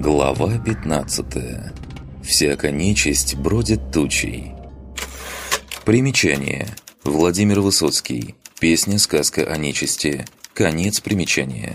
Глава 15. Всяка нечисть бродит тучей. Примечание. Владимир Высоцкий. Песня-сказка о нечисти. Конец примечания.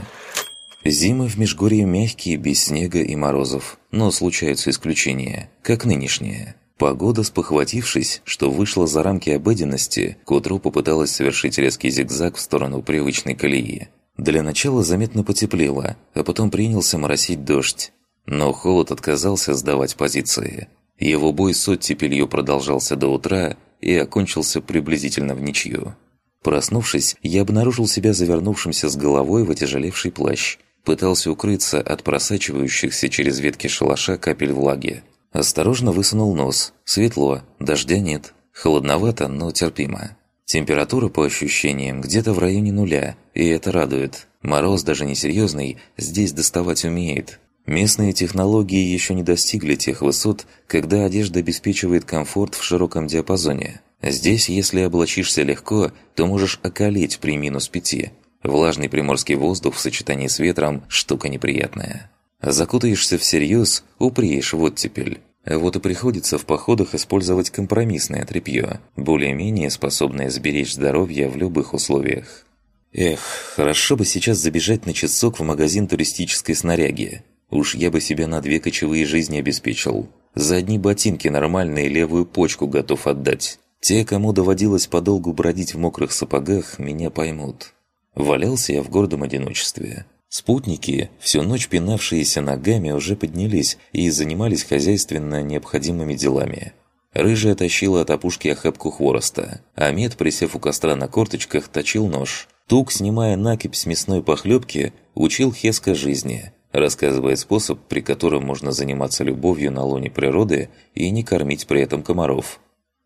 Зимы в Межгорье мягкие, без снега и морозов, но случаются исключения, как нынешние. Погода, спохватившись, что вышла за рамки обыденности, к утру попыталась совершить резкий зигзаг в сторону привычной колеи. Для начала заметно потеплело, а потом принялся моросить дождь. Но холод отказался сдавать позиции. Его бой с оттепелью продолжался до утра и окончился приблизительно в ничью. Проснувшись, я обнаружил себя завернувшимся с головой в отяжелевший плащ. Пытался укрыться от просачивающихся через ветки шалаша капель влаги. Осторожно высунул нос. Светло, дождя нет. Холодновато, но терпимо. Температура, по ощущениям, где-то в районе нуля, и это радует. Мороз, даже несерьезный, здесь доставать умеет. Местные технологии еще не достигли тех высот, когда одежда обеспечивает комфорт в широком диапазоне. Здесь, если облачишься легко, то можешь околеть при минус пяти. Влажный приморский воздух в сочетании с ветром – штука неприятная. Закутаешься всерьез, упреешь в оттепель. Вот и приходится в походах использовать компромиссное тряпье, более-менее способное сберечь здоровье в любых условиях. Эх, хорошо бы сейчас забежать на часок в магазин туристической снаряги. Уж я бы себя на две кочевые жизни обеспечил. За одни ботинки нормальные левую почку готов отдать. Те, кому доводилось подолгу бродить в мокрых сапогах, меня поймут. Валялся я в гордом одиночестве. Спутники, всю ночь пинавшиеся ногами, уже поднялись и занимались хозяйственно необходимыми делами. Рыжая тащила от опушки охапку хвороста, а Мед, присев у костра на корточках, точил нож. Тук, снимая накипь с мясной похлебки, учил Хеска жизни, рассказывая способ, при котором можно заниматься любовью на лоне природы и не кормить при этом комаров.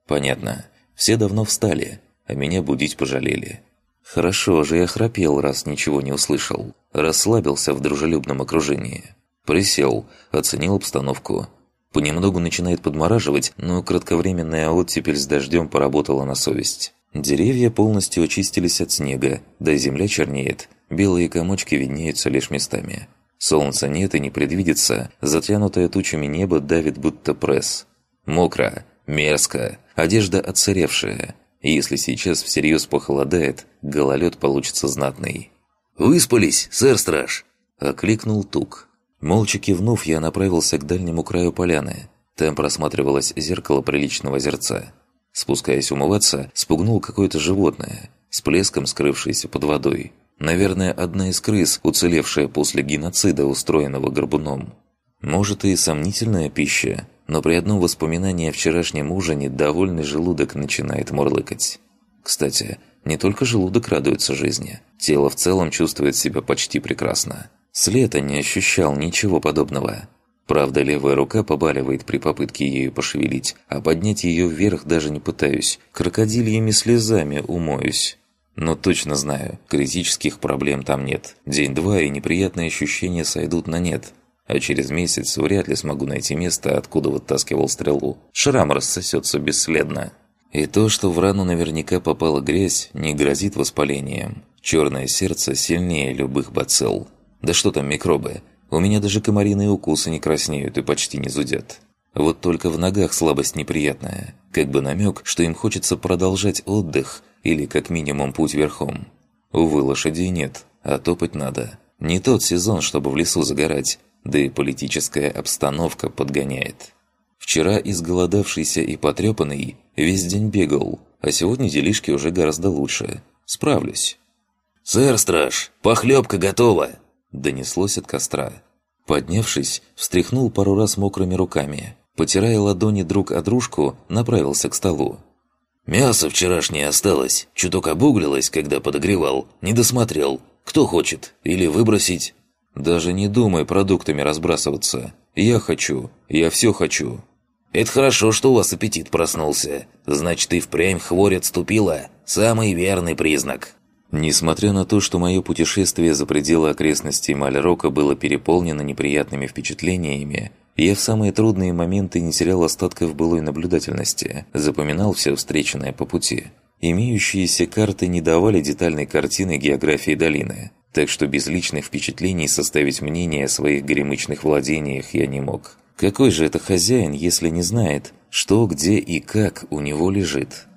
Понятно, все давно встали, а меня будить пожалели. Хорошо же я храпел, раз ничего не услышал. Расслабился в дружелюбном окружении. Присел, оценил обстановку. Понемногу начинает подмораживать, но кратковременная оттепель с дождем поработала на совесть. Деревья полностью очистились от снега, да и земля чернеет. Белые комочки виднеются лишь местами. Солнца нет и не предвидится, затянутое тучами небо давит будто пресс. Мокро, мерзко, одежда отсыревшая – и если сейчас всерьез похолодает, гололед получится знатный. «Выспались, сэр-страж!» – окликнул Тук. Молча кивнув, я направился к дальнему краю поляны. Там просматривалось зеркало приличного зерца. Спускаясь умываться, спугнул какое-то животное, с плеском скрывшееся под водой. Наверное, одна из крыс, уцелевшая после геноцида, устроенного горбуном. Может и сомнительная пища, но при одном воспоминании о вчерашнем ужине довольный желудок начинает мурлыкать. Кстати, не только желудок радуется жизни, тело в целом чувствует себя почти прекрасно. С лета не ощущал ничего подобного. Правда, левая рука побаливает при попытке ею пошевелить, а поднять ее вверх даже не пытаюсь, крокодильями слезами умоюсь. Но точно знаю, критических проблем там нет. День-два и неприятные ощущения сойдут на нет а через месяц вряд ли смогу найти место, откуда вытаскивал стрелу. Шрам рассосется бесследно. И то, что в рану наверняка попала грязь, не грозит воспалением. Черное сердце сильнее любых бацилл. Да что там микробы? У меня даже комариные укусы не краснеют и почти не зудят. Вот только в ногах слабость неприятная. Как бы намек, что им хочется продолжать отдых или как минимум путь верхом. Увы, лошадей нет, а топать надо. Не тот сезон, чтобы в лесу загорать, да и политическая обстановка подгоняет. Вчера изголодавшийся и потрепанный весь день бегал, а сегодня делишки уже гораздо лучше. Справлюсь. «Сэр-страж, похлебка готова!» Донеслось от костра. Поднявшись, встряхнул пару раз мокрыми руками. Потирая ладони друг о дружку, направился к столу. «Мясо вчерашнее осталось, чуток обуглилось, когда подогревал. Не досмотрел. Кто хочет? Или выбросить?» Даже не думай продуктами разбрасываться. Я хочу. Я все хочу. Это хорошо, что у вас аппетит проснулся. Значит, и впрямь хворь отступила. Самый верный признак. Несмотря на то, что мое путешествие за пределы окрестностей Мальрока было переполнено неприятными впечатлениями, я в самые трудные моменты не терял остатков былой наблюдательности, запоминал все встреченное по пути. Имеющиеся карты не давали детальной картины географии долины. так что без личных впечатлений составить мнение о своих горемычных владениях я не мог. Какой же это хозяин, если не знает, что, где и как у него лежит?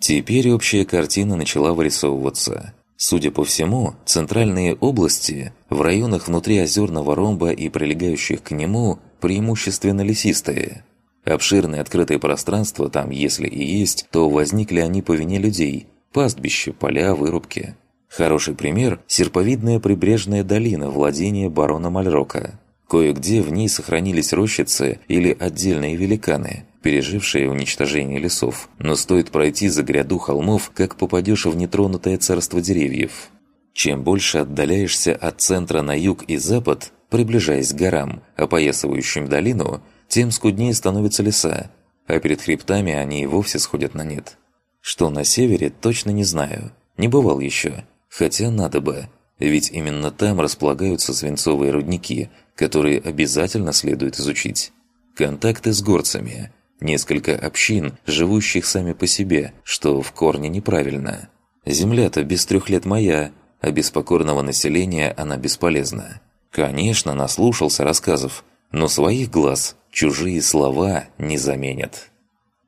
Теперь общая картина начала вырисовываться. Судя по всему, центральные области в районах внутри озерного ромба и прилегающих к нему преимущественно лесистые. Обширные открытые пространства там, если и есть, то возникли они по вине людей. Пастбища, поля, вырубки. Хороший пример – серповидная прибрежная долина владения барона Мальрока. Кое-где в ней сохранились рощицы или отдельные великаны, пережившие уничтожение лесов, но стоит пройти за гряду холмов, как попадешь в нетронутое царство деревьев. Чем больше отдаляешься от центра на юг и запад, приближаясь к горам, опоясывающим долину, тем скуднее становятся леса, а перед хребтами они и вовсе сходят на нет. Что на севере, точно не знаю. Не бывал еще. Хотя надо бы. Ведь именно там располагаются свинцовые рудники, которые обязательно следует изучить. Контакты с горцами. Несколько общин, живущих сами по себе, что в корне неправильно. Земля-то без трех лет моя, а без покорного населения она бесполезна. Конечно, наслушался рассказов, но своих глаз чужие слова не заменят.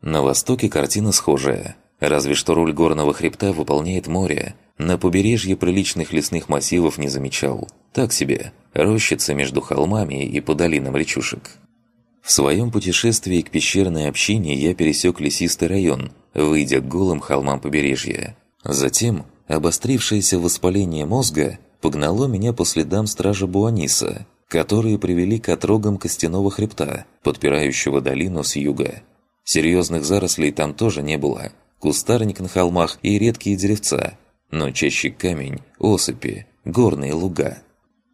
На востоке картина схожая, разве что роль горного хребта выполняет море. На побережье приличных лесных массивов не замечал. Так себе, рощица между холмами и по долинам речушек. В своем путешествии к пещерной общине я пересек лесистый район, выйдя к голым холмам побережья. Затем обострившееся воспаление мозга погнало меня по следам стража Буаниса, которые привели к отрогам костяного хребта, подпирающего долину с юга. Серьезных зарослей там тоже не было. Кустарник на холмах и редкие деревца, но чаще камень, осыпи, горные луга.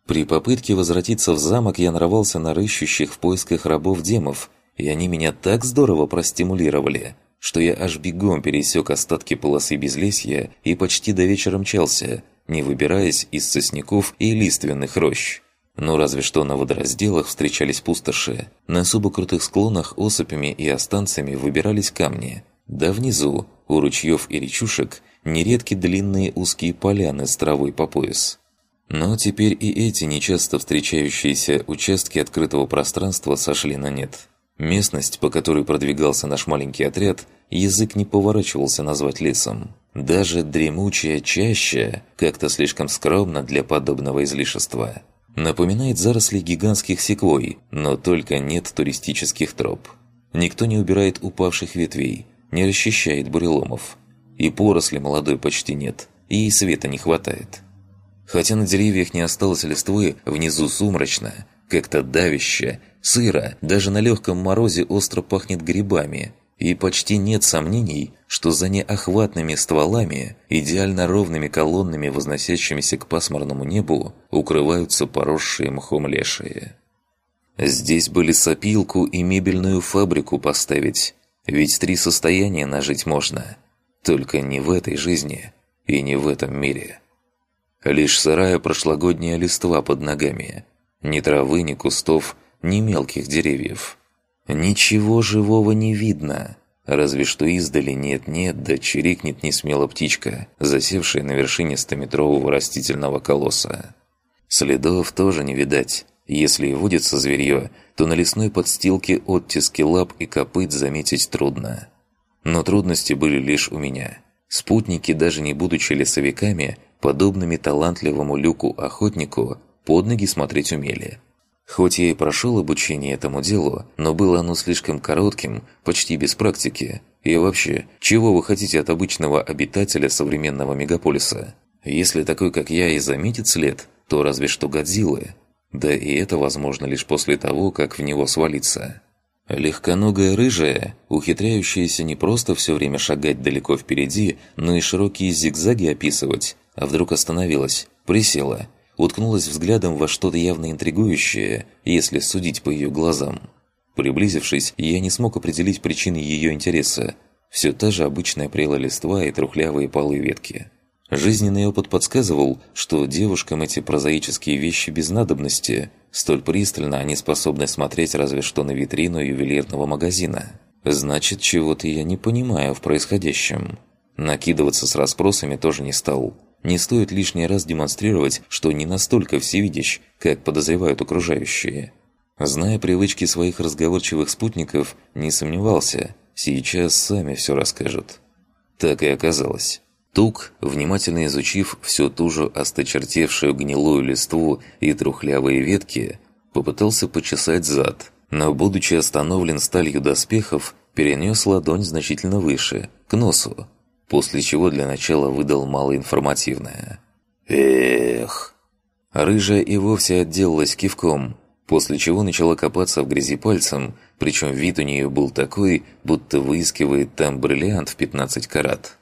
При попытке возвратиться в замок я нарвался на рыщущих в поисках рабов-демов, и они меня так здорово простимулировали, что я аж бегом пересек остатки полосы безлесья и почти до вечера мчался, не выбираясь из сосняков и лиственных рощ. Ну разве что на водоразделах встречались пустоши. На особо крутых склонах осыпями и останцами выбирались камни. Да внизу, у ручьев и речушек, нередки длинные узкие поляны с травой по пояс. Но теперь и эти нечасто встречающиеся участки открытого пространства сошли на нет. Местность, по которой продвигался наш маленький отряд, язык не поворачивался назвать лесом. Даже дремучая чаща как-то слишком скромно для подобного излишества. Напоминает заросли гигантских секвой, но только нет туристических троп. Никто не убирает упавших ветвей, не расчищает буреломов. И поросли молодой почти нет, и света не хватает. Хотя на деревьях не осталось листвы, внизу сумрачно, как-то давище, сыро, даже на легком морозе остро пахнет грибами – и почти нет сомнений, что за неохватными стволами, идеально ровными колоннами, возносящимися к пасмурному небу, укрываются поросшие мхом лешие. Здесь бы лесопилку и мебельную фабрику поставить, ведь три состояния нажить можно. Только не в этой жизни и не в этом мире. Лишь сырая прошлогодняя листва под ногами. Ни травы, ни кустов, ни мелких деревьев. Ничего живого не видно. Разве что издали нет-нет, да чирикнет несмело птичка, засевшая на вершине стометрового растительного колосса. Следов тоже не видать. Если и водится зверье, то на лесной подстилке оттиски лап и копыт заметить трудно. Но трудности были лишь у меня. Спутники, даже не будучи лесовиками, подобными талантливому люку-охотнику, под ноги смотреть умели. Хоть я и прошел обучение этому делу, но было оно слишком коротким, почти без практики. И вообще, чего вы хотите от обычного обитателя современного мегаполиса? Если такой, как я, и заметит след, то разве что Годзиллы. Да и это возможно лишь после того, как в него свалиться. Легконогая рыжая, ухитряющаяся не просто все время шагать далеко впереди, но и широкие зигзаги описывать, а вдруг остановилась, присела – уткнулась взглядом во что-то явно интригующее, если судить по ее глазам. Приблизившись, я не смог определить причины ее интереса. Все та же обычная прела листва и трухлявые полы ветки. Жизненный опыт подсказывал, что девушкам эти прозаические вещи без надобности, столь пристально они способны смотреть разве что на витрину ювелирного магазина. Значит, чего-то я не понимаю в происходящем. Накидываться с расспросами тоже не стал. Не стоит лишний раз демонстрировать, что не настолько всевидящ, как подозревают окружающие. Зная привычки своих разговорчивых спутников, не сомневался, сейчас сами все расскажут. Так и оказалось. Тук, внимательно изучив всю ту же осточертевшую гнилую листву и трухлявые ветки, попытался почесать зад, но, будучи остановлен сталью доспехов, перенес ладонь значительно выше, к носу, после чего для начала выдал малоинформативное. «Эх!» Рыжая и вовсе отделалась кивком, после чего начала копаться в грязи пальцем, причем вид у нее был такой, будто выискивает там бриллиант в 15 карат.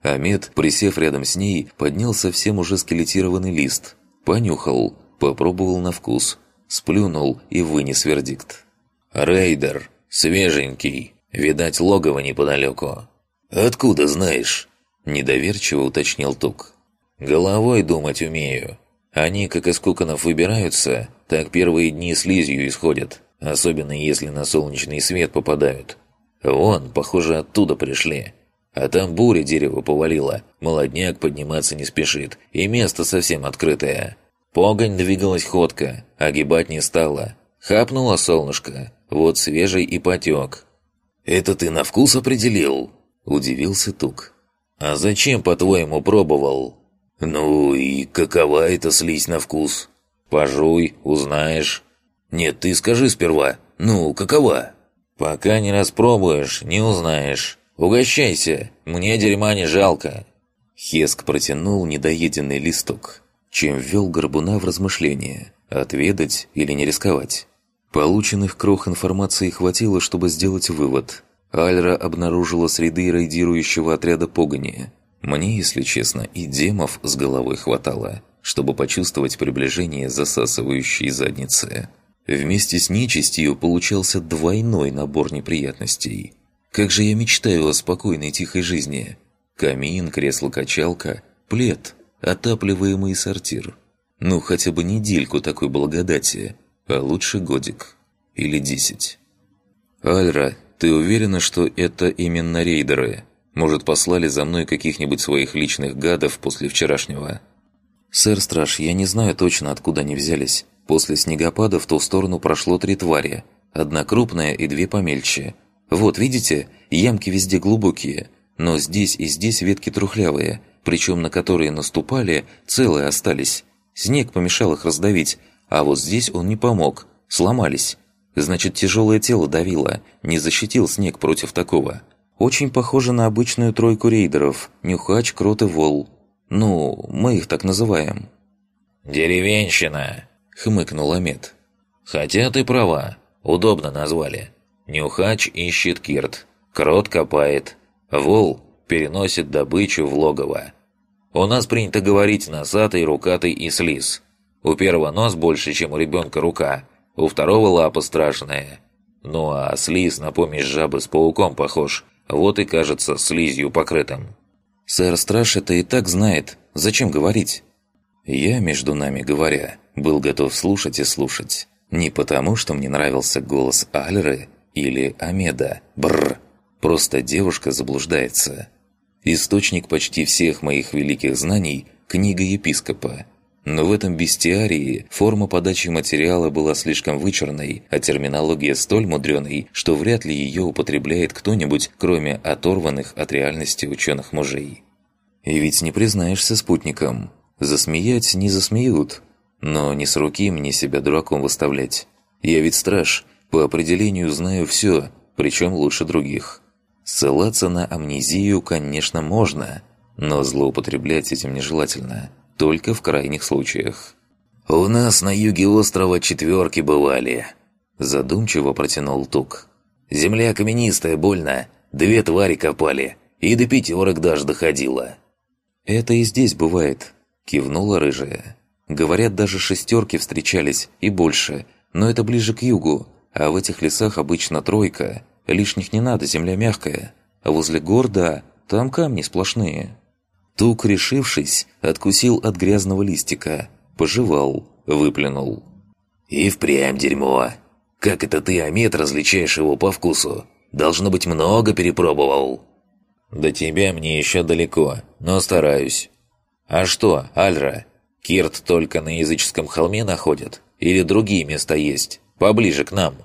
Амед, присев рядом с ней, поднял совсем уже скелетированный лист, понюхал, попробовал на вкус, сплюнул и вынес вердикт. «Рейдер, свеженький, видать, логово неподалеку». «Откуда знаешь?» – недоверчиво уточнил Тук. «Головой думать умею. Они, как из куконов выбираются, так первые дни слизью исходят, особенно если на солнечный свет попадают. Вон, похоже, оттуда пришли. А там буря дерево повалила, молодняк подниматься не спешит, и место совсем открытое. Погонь двигалась ходко, огибать не стала. Хапнуло солнышко, вот свежий и потек. «Это ты на вкус определил?» – удивился Тук. «А зачем, по-твоему, пробовал?» «Ну и какова эта слизь на вкус?» «Пожуй, узнаешь». «Нет, ты скажи сперва. Ну, какова?» «Пока не распробуешь, не узнаешь. Угощайся, мне дерьма не жалко». Хеск протянул недоеденный листок, чем ввел Горбуна в размышления, отведать или не рисковать. Полученных крох информации хватило, чтобы сделать вывод. Альра обнаружила среды рейдирующего отряда погони. Мне, если честно, и демов с головой хватало, чтобы почувствовать приближение засасывающей задницы. Вместе с нечистью получался двойной набор неприятностей. Как же я мечтаю о спокойной тихой жизни. Камин, кресло-качалка, плед, отапливаемый сортир. Ну, хотя бы недельку такой благодати, а лучше годик. Или десять. Альра, ты уверена, что это именно рейдеры? Может, послали за мной каких-нибудь своих личных гадов после вчерашнего? Сэр Страж, я не знаю точно, откуда они взялись. После снегопада в ту сторону прошло три твари. Одна крупная и две помельче. Вот, видите, ямки везде глубокие. Но здесь и здесь ветки трухлявые, причем на которые наступали, целые остались. Снег помешал их раздавить, а вот здесь он не помог, сломались. Значит, тяжелое тело давило, не защитил снег против такого. Очень похоже на обычную тройку рейдеров – Нюхач, Крот и Вол. Ну, мы их так называем. «Деревенщина!» – хмыкнул Амет. «Хотя ты права, удобно назвали. Нюхач ищет Кирт, Крот копает, Вол переносит добычу в логово. У нас принято говорить носатый, рукатый и слиз. У первого нос больше, чем у ребенка рука, у второго лапа страшная. Ну а слиз на помесь жабы с пауком похож, вот и кажется слизью покрытым. Сэр Страж это и так знает, зачем говорить? Я, между нами говоря, был готов слушать и слушать. Не потому, что мне нравился голос Альры или Амеда. Бррр. Просто девушка заблуждается. Источник почти всех моих великих знаний – книга епископа. Но в этом бестиарии форма подачи материала была слишком вычурной, а терминология столь мудреной, что вряд ли ее употребляет кто-нибудь, кроме оторванных от реальности ученых мужей. И ведь не признаешься спутникам. Засмеять не засмеют. Но не с руки мне себя дураком выставлять. Я ведь страж, по определению знаю все, причем лучше других. Ссылаться на амнезию, конечно, можно, но злоупотреблять этим нежелательно – только в крайних случаях. «У нас на юге острова четверки бывали», – задумчиво протянул Тук. «Земля каменистая, больно. Две твари копали, и до пятерок даже доходило». «Это и здесь бывает», – кивнула рыжая. «Говорят, даже шестерки встречались, и больше, но это ближе к югу, а в этих лесах обычно тройка. Лишних не надо, земля мягкая. А возле гор, да, там камни сплошные». Тук, решившись, откусил от грязного листика, пожевал, выплюнул. «И впрямь дерьмо. Как это ты, Амет, различаешь его по вкусу? Должно быть, много перепробовал». «До тебя мне еще далеко, но стараюсь». «А что, Альра, Кирт только на языческом холме находят? Или другие места есть, поближе к нам?»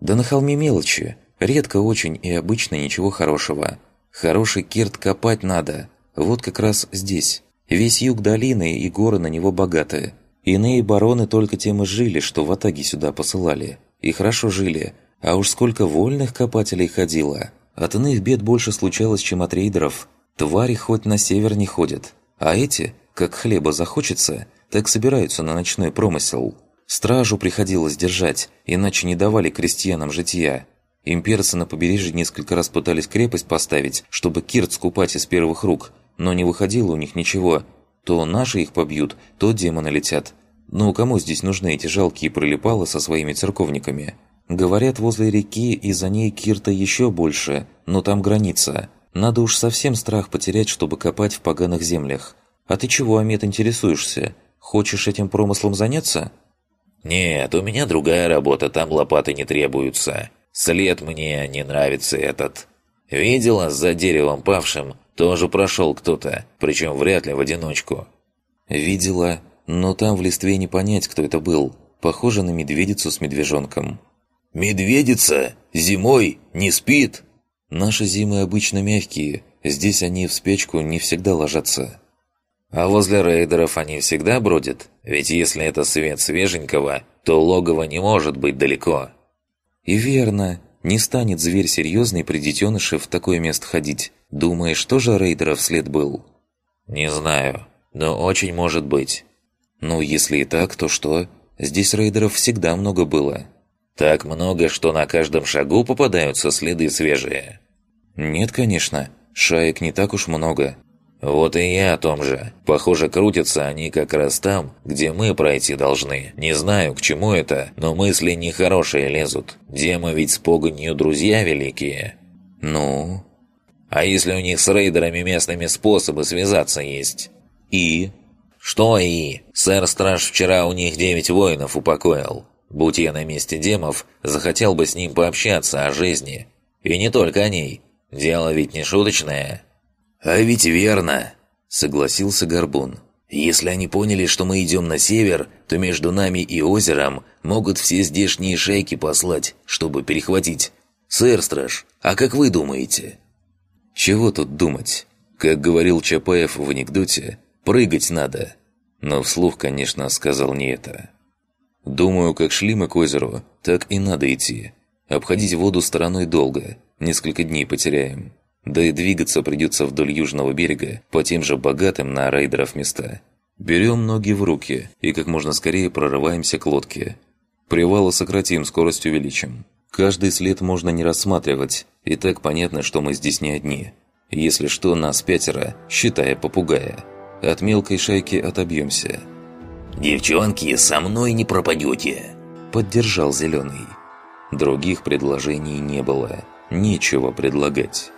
«Да на холме мелочи. Редко очень и обычно ничего хорошего. Хороший Кирт копать надо. Вот как раз здесь. Весь юг долины и горы на него богатые. Иные бароны только тем и жили, что в Атаге сюда посылали. И хорошо жили. А уж сколько вольных копателей ходило. От иных бед больше случалось, чем от рейдеров. Твари хоть на север не ходят. А эти, как хлеба захочется, так собираются на ночной промысел. Стражу приходилось держать, иначе не давали крестьянам житья. Имперцы на побережье несколько раз пытались крепость поставить, чтобы Кирт скупать из первых рук, но не выходило у них ничего. То наши их побьют, то демоны летят. Ну, кому здесь нужны эти жалкие прилипалы со своими церковниками? Говорят, возле реки и за ней Кирта еще больше, но там граница. Надо уж совсем страх потерять, чтобы копать в поганых землях. А ты чего, Амет, интересуешься? Хочешь этим промыслом заняться?» «Нет, у меня другая работа, там лопаты не требуются. След мне не нравится этот. Видела, за деревом павшим тоже прошел кто-то, причем вряд ли в одиночку». «Видела, но там в листве не понять, кто это был. Похоже на медведицу с медвежонком». «Медведица? Зимой? Не спит?» «Наши зимы обычно мягкие, здесь они в спячку не всегда ложатся». А возле рейдеров они всегда бродят? Ведь если это свет свеженького, то логово не может быть далеко. И верно. Не станет зверь серьезный при детеныше в такое место ходить. Думаешь, тоже рейдеров след был? Не знаю, но очень может быть. Ну, если и так, то что? Здесь рейдеров всегда много было. Так много, что на каждом шагу попадаются следы свежие. Нет, конечно. Шаек не так уж много. «Вот и я о том же. Похоже, крутятся они как раз там, где мы пройти должны. Не знаю, к чему это, но мысли нехорошие лезут. Демы ведь с погонью друзья великие». «Ну?» «А если у них с рейдерами местными способы связаться есть?» «И?» «Что «и»? Сэр-страж вчера у них девять воинов упокоил. Будь я на месте демов, захотел бы с ним пообщаться о жизни. И не только о ней. Дело ведь не шуточное». «А ведь верно», — согласился Горбун. «Если они поняли, что мы идем на север, то между нами и озером могут все здешние шейки послать, чтобы перехватить. Сэр Страж, а как вы думаете?» «Чего тут думать? Как говорил Чапаев в анекдоте, прыгать надо». Но вслух, конечно, сказал не это. «Думаю, как шли мы к озеру, так и надо идти. Обходить воду стороной долго, несколько дней потеряем». Да и двигаться придется вдоль южного берега, по тем же богатым на рейдеров места. Берем ноги в руки и как можно скорее прорываемся к лодке. Привалы сократим, скорость увеличим. Каждый след можно не рассматривать, и так понятно, что мы здесь не одни. Если что, нас пятеро, считая попугая. От мелкой шайки отобьемся. «Девчонки, со мной не пропадете!» Поддержал Зеленый. Других предложений не было. Нечего предлагать.